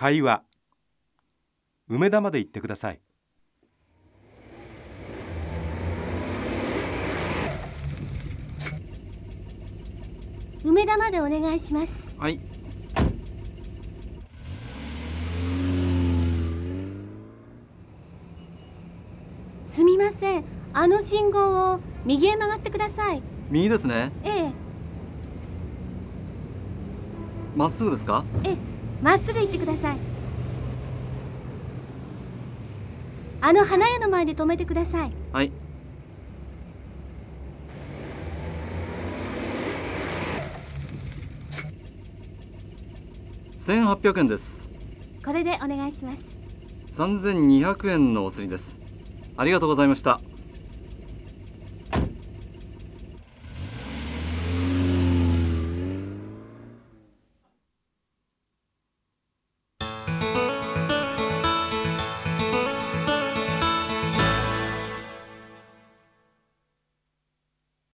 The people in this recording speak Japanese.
会話。梅田まで行ってください。梅田までお願いします。はい。すみません。あの信号を右へ曲がってください。右ですね。ええ。まっすぐですか？ええまっすぐ行ってください。あの花屋の前で止めてください。はい。1800円です。これでお願いします。3200円のお釣りです。ありがとうございました